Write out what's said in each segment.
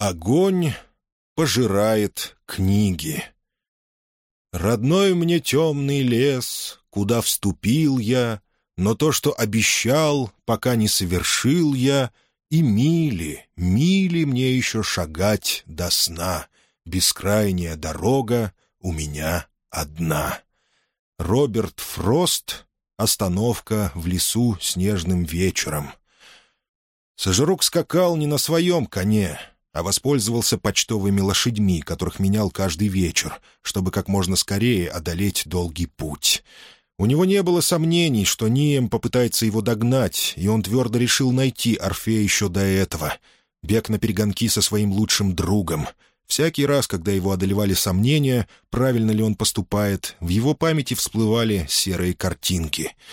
Огонь пожирает книги. Родной мне темный лес, куда вступил я, но то, что обещал, пока не совершил я, и мили, мили мне еще шагать до сна. Бескрайняя дорога у меня одна. Роберт Фрост «Остановка в лесу снежным вечером». Сожрук скакал не на своем коне, а воспользовался почтовыми лошадьми, которых менял каждый вечер, чтобы как можно скорее одолеть долгий путь. У него не было сомнений, что Нием попытается его догнать, и он твердо решил найти Орфея еще до этого. Бег на перегонки со своим лучшим другом. Всякий раз, когда его одолевали сомнения, правильно ли он поступает, в его памяти всплывали серые картинки —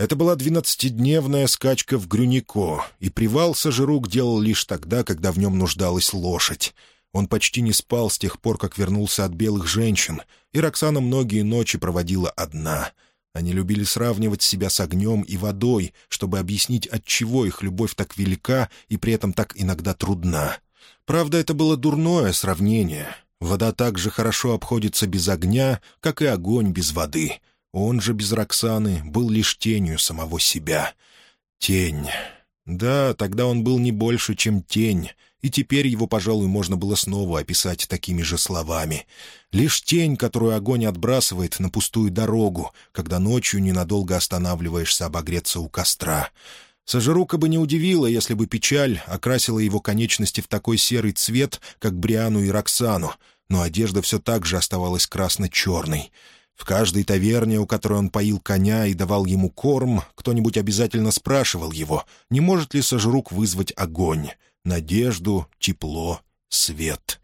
это была двенадцатидневная скачка в Грюнико, и привал Сажирук делал лишь тогда, когда в нем нуждалась лошадь. Он почти не спал с тех пор, как вернулся от белых женщин, и Роксана многие ночи проводила одна. Они любили сравнивать себя с огнем и водой, чтобы объяснить, отчего их любовь так велика и при этом так иногда трудна. Правда, это было дурное сравнение. Вода так же хорошо обходится без огня, как и огонь без воды — он же без Роксаны был лишь тенью самого себя. Тень. Да, тогда он был не больше, чем тень, и теперь его, пожалуй, можно было снова описать такими же словами. Лишь тень, которую огонь отбрасывает на пустую дорогу, когда ночью ненадолго останавливаешься обогреться у костра. Сожрука бы не удивило, если бы печаль окрасила его конечности в такой серый цвет, как Бриану и Роксану, но одежда все так же оставалась красно-черной — в каждой таверне, у которой он поил коня и давал ему корм, кто-нибудь обязательно спрашивал его, не может ли Сожрук вызвать огонь, надежду, тепло, свет.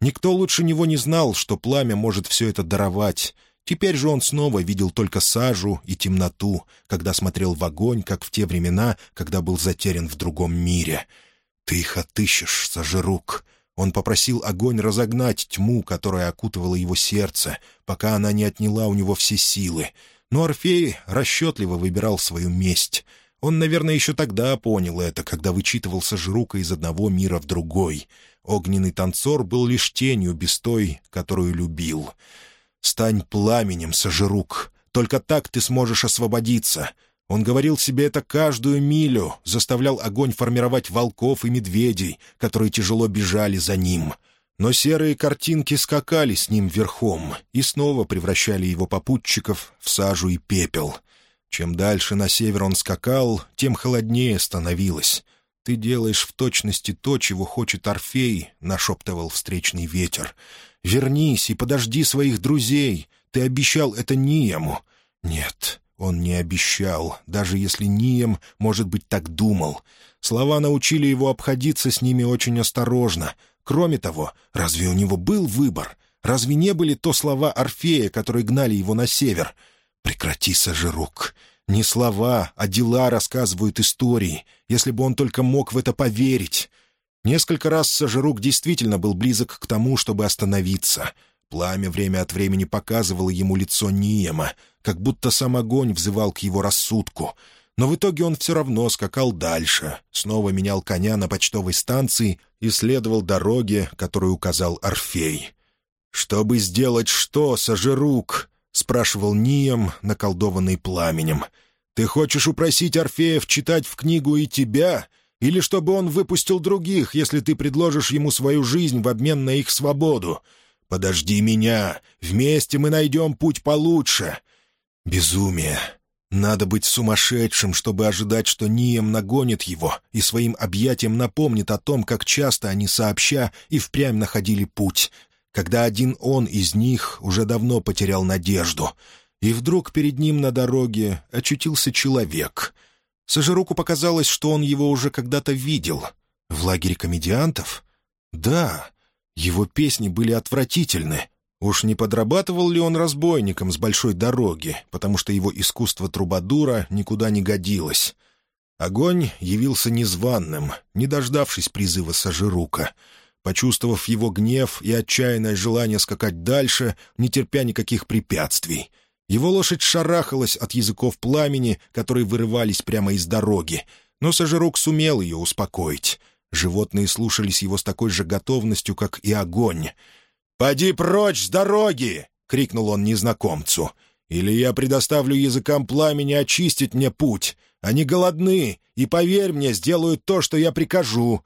Никто лучше него не знал, что пламя может все это даровать. Теперь же он снова видел только сажу и темноту, когда смотрел в огонь, как в те времена, когда был затерян в другом мире. «Ты их отыщешь, Сожрук», он попросил огонь разогнать тьму, которая окутывала его сердце, пока она не отняла у него все силы. Но Орфей расчетливо выбирал свою месть. Он, наверное, еще тогда понял это, когда вычитывался жрука из одного мира в другой. Огненный танцор был лишь тенью без той, которую любил. «Стань пламенем, Сажирук. Только так ты сможешь освободиться. Он говорил себе это каждую милю, заставлял огонь формировать волков и медведей, которые тяжело бежали за ним. Но серые картинки скакали с ним верхом и снова превращали его попутчиков в сажу и пепел. Чем дальше на север он скакал, тем холоднее становилось. «Ты делаешь в точности то, чего хочет Орфей», — нашептывал встречный ветер. «Вернись и подожди своих друзей. Ты обещал это Ниему». «Нет, он не обещал, даже если Нием, может быть, так думал. Слова научили его обходиться с ними очень осторожно. Кроме того, разве у него был выбор? Разве не были то слова Орфея, которые гнали его на север? «Прекрати, Сажирук!» Не слова, а дела рассказывают истории, если бы он только мог в это поверить. Несколько раз Сажирук действительно был близок к тому, чтобы остановиться — Пламя время от времени показывало ему лицо Ниема, как будто сам огонь взывал к его рассудку. Но в итоге он все равно скакал дальше, снова менял коня на почтовой станции и следовал дороге, которую указал Орфей. «Чтобы сделать что, Сажирук?» — спрашивал Нием, наколдованный пламенем. «Ты хочешь упросить Орфеев читать в книгу и тебя?» Или чтобы он выпустил других, если ты предложишь ему свою жизнь в обмен на их свободу? «Подожди меня! Вместе мы найдем путь получше!» Безумие. Надо быть сумасшедшим, чтобы ожидать, что Нием нагонит его и своим объятием напомнит о том, как часто они сообща и впрямь находили путь, когда один он из них уже давно потерял надежду. И вдруг перед ним на дороге очутился человек. Сажируку показалось, что он его уже когда-то видел. В лагере комедиантов? Да, его песни были отвратительны. Уж не подрабатывал ли он разбойником с большой дороги, потому что его искусство трубадура никуда не годилось. Огонь явился незваным, не дождавшись призыва Сажирука. Почувствовав его гнев и отчаянное желание скакать дальше, не терпя никаких препятствий. Его лошадь шарахалась от языков пламени, которые вырывались прямо из дороги, но Сажирук сумел ее успокоить. Животные слушались его с такой же готовностью, как и огонь. «Поди прочь с дороги!» — крикнул он незнакомцу. «Или я предоставлю языкам пламени очистить мне путь. Они голодны, и, поверь мне, сделают то, что я прикажу».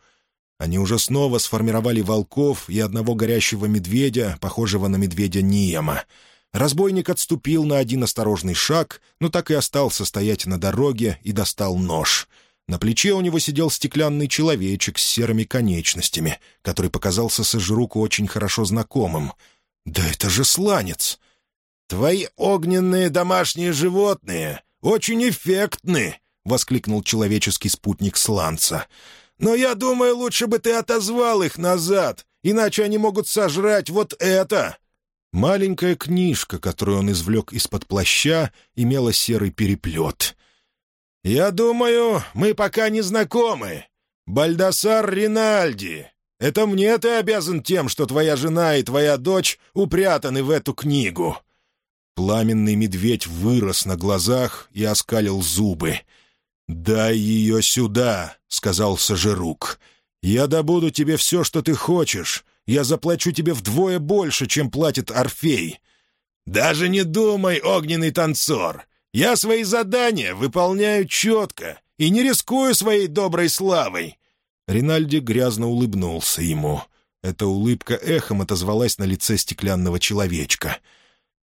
Они уже снова сформировали волков и одного горящего медведя, похожего на медведя Ниема. Разбойник отступил на один осторожный шаг, но так и остался стоять на дороге и достал нож. На плече у него сидел стеклянный человечек с серыми конечностями, который показался Сожруку очень хорошо знакомым. «Да это же сланец!» «Твои огненные домашние животные очень эффектны!» — воскликнул человеческий спутник сланца. «Но я думаю, лучше бы ты отозвал их назад, иначе они могут сожрать вот это!» Маленькая книжка, которую он извлек из-под плаща, имела серый переплет. «Я думаю, мы пока не знакомы. Бальдасар Ринальди. Это мне ты обязан тем, что твоя жена и твоя дочь упрятаны в эту книгу». Пламенный медведь вырос на глазах и оскалил зубы. «Дай ее сюда», — сказал Сажирук. «Я добуду тебе все, что ты хочешь, я заплачу тебе вдвое больше, чем платит Орфей». «Даже не думай, огненный танцор! Я свои задания выполняю четко и не рискую своей доброй славой!» Ринальди грязно улыбнулся ему. Эта улыбка эхом отозвалась на лице стеклянного человечка.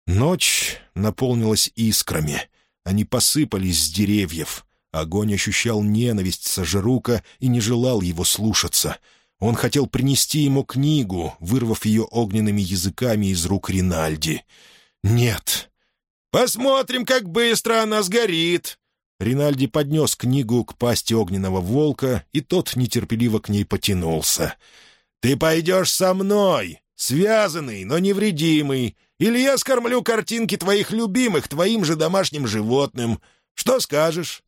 Ночь наполнилась искрами. Они посыпались с деревьев. Огонь ощущал ненависть Сажирука и не желал его слушаться — он хотел принести ему книгу, вырвав ее огненными языками из рук Ринальди. «Нет». «Посмотрим, как быстро она сгорит!» Ринальди поднес книгу к пасти огненного волка, и тот нетерпеливо к ней потянулся. «Ты пойдешь со мной, связанный, но невредимый, или я скормлю картинки твоих любимых твоим же домашним животным. Что скажешь?»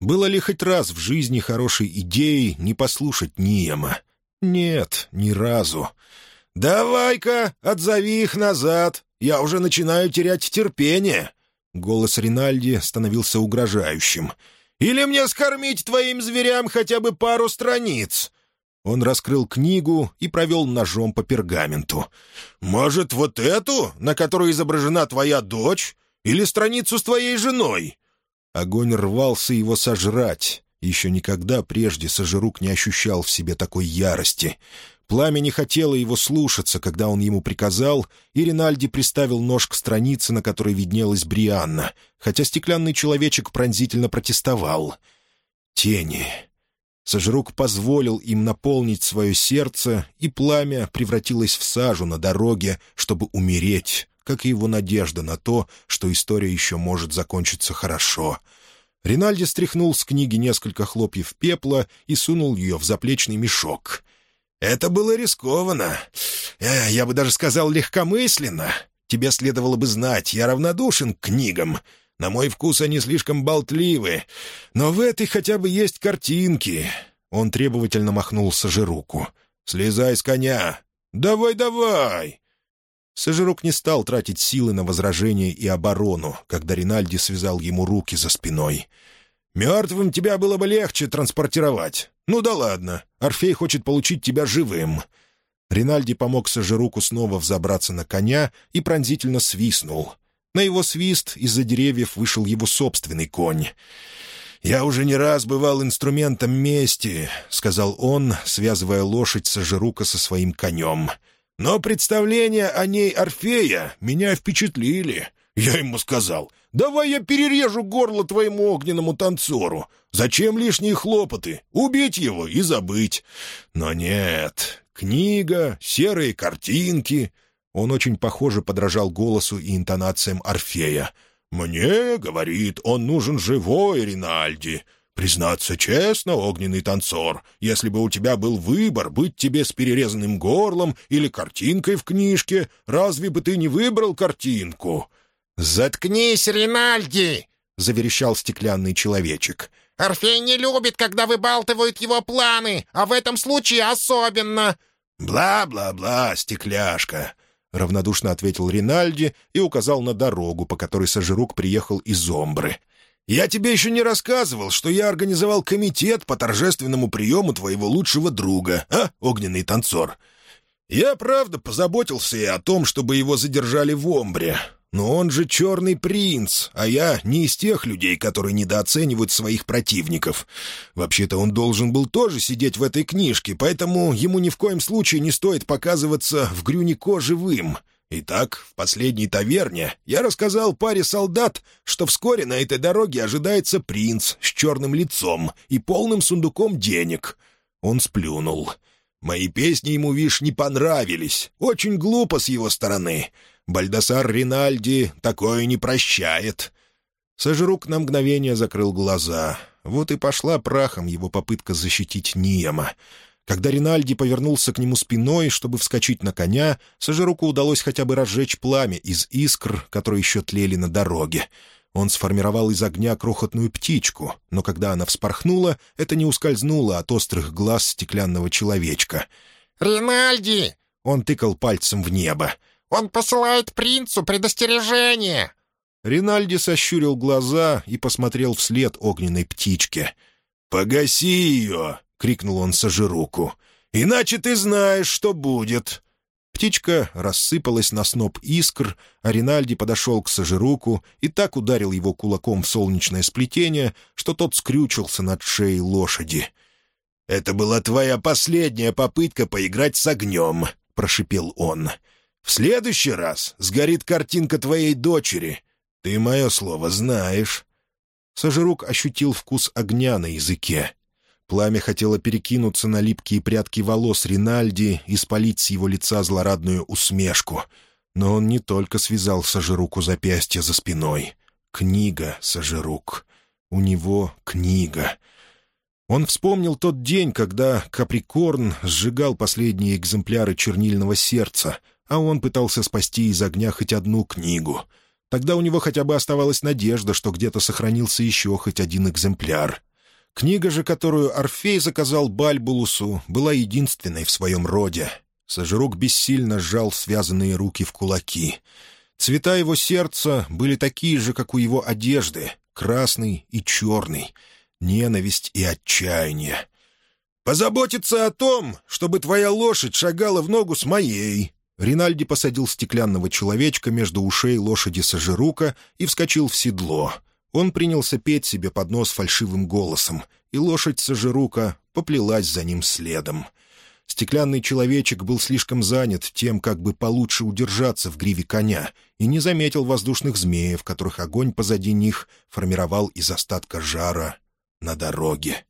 Было ли хоть раз в жизни хорошей идеей не послушать Ниема? «Нет, ни разу». «Давай-ка, отзови их назад. Я уже начинаю терять терпение». Голос Ринальди становился угрожающим. «Или мне скормить твоим зверям хотя бы пару страниц?» Он раскрыл книгу и провел ножом по пергаменту. «Может, вот эту, на которой изображена твоя дочь? Или страницу с твоей женой?» Огонь рвался его сожрать. Еще никогда прежде Сажирук не ощущал в себе такой ярости. Пламя не хотело его слушаться, когда он ему приказал, и Ринальди приставил нож к странице, на которой виднелась Брианна, хотя стеклянный человечек пронзительно протестовал. Тени. Сожрук позволил им наполнить свое сердце, и пламя превратилось в сажу на дороге, чтобы умереть, как и его надежда на то, что история еще может закончиться хорошо — Ринальди стряхнул с книги несколько хлопьев пепла и сунул ее в заплечный мешок. «Это было рискованно. Э, я бы даже сказал легкомысленно. Тебе следовало бы знать, я равнодушен к книгам. На мой вкус они слишком болтливы. Но в этой хотя бы есть картинки». Он требовательно махнул Сажируку. «Слезай с коня! Давай, давай!» Сажирук не стал тратить силы на возражение и оборону, когда Ринальди связал ему руки за спиной. «Мертвым тебя было бы легче транспортировать. Ну да ладно, Орфей хочет получить тебя живым». Ринальди помог Сажируку снова взобраться на коня и пронзительно свистнул. На его свист из-за деревьев вышел его собственный конь. «Я уже не раз бывал инструментом мести», — сказал он, связывая лошадь Сажирука со своим конем. Но представления о ней Орфея меня впечатлили. Я ему сказал, давай я перережу горло твоему огненному танцору. Зачем лишние хлопоты? Убить его и забыть. Но нет, книга, серые картинки. Он очень похоже подражал голосу и интонациям Орфея. «Мне, — говорит, — он нужен живой Ринальди. Признаться честно, огненный танцор, если бы у тебя был выбор быть тебе с перерезанным горлом или картинкой в книжке, разве бы ты не выбрал картинку?» «Заткнись, Ринальди!» — заверещал стеклянный человечек. «Орфей не любит, когда выбалтывают его планы, а в этом случае особенно!» «Бла-бла-бла, стекляшка!» — равнодушно ответил Ринальди и указал на дорогу, по которой Сажирук приехал из Омбры. Я тебе еще не рассказывал, что я организовал комитет по торжественному приему твоего лучшего друга, а, огненный танцор? Я, правда, позаботился и о том, чтобы его задержали в Омбре. Но он же черный принц, а я не из тех людей, которые недооценивают своих противников. Вообще-то он должен был тоже сидеть в этой книжке, поэтому ему ни в коем случае не стоит показываться в Грюнико живым. Итак, в последней таверне я рассказал паре солдат, что вскоре на этой дороге ожидается принц с черным лицом и полным сундуком денег. Он сплюнул. Мои песни ему, вишь, не понравились. Очень глупо с его стороны. Бальдасар Ринальди такое не прощает». Сожрук на мгновение закрыл глаза. Вот и пошла прахом его попытка защитить Ниема. Когда Ринальди повернулся к нему спиной, чтобы вскочить на коня, Сожруку удалось хотя бы разжечь пламя из искр, которые еще тлели на дороге. Он сформировал из огня крохотную птичку, но когда она вспорхнула, это не ускользнуло от острых глаз стеклянного человечка. «Ринальди!» — он тыкал пальцем в небо. Он посылает принцу предостережение!» Ринальди сощурил глаза и посмотрел вслед огненной птичке. «Погаси ее!» — крикнул он Сажируку. «Иначе ты знаешь, что будет!» Птичка рассыпалась на сноп искр, а Ринальди подошел к Сажируку и так ударил его кулаком в солнечное сплетение, что тот скрючился над шеей лошади. «Это была твоя последняя попытка поиграть с огнем», — прошипел он. В следующий раз сгорит картинка твоей дочери. Ты мое слово знаешь». Сожрук ощутил вкус огня на языке. Пламя хотело перекинуться на липкие прядки волос Ринальди и спалить с его лица злорадную усмешку. Но он не только связал Сожруку запястье за спиной. Книга, Сожрук. У него книга. Он вспомнил тот день, когда Каприкорн сжигал последние экземпляры чернильного сердца, а он пытался спасти из огня хоть одну книгу. Тогда у него хотя бы оставалась надежда, что где-то сохранился еще хоть один экземпляр. Книга же, которую Орфей заказал Бальбулусу, была единственной в своем роде. Сожрук бессильно сжал связанные руки в кулаки. Цвета его сердца были такие же, как у его одежды — красный и черный, ненависть и отчаяние. «Позаботиться о том, чтобы твоя лошадь шагала в ногу с моей», Ринальди посадил стеклянного человечка между ушей лошади Сажирука и вскочил в седло. Он принялся петь себе под нос фальшивым голосом, и лошадь Сажирука поплелась за ним следом. Стеклянный человечек был слишком занят тем, как бы получше удержаться в гриве коня, и не заметил воздушных змеев, которых огонь позади них формировал из остатка жара на дороге.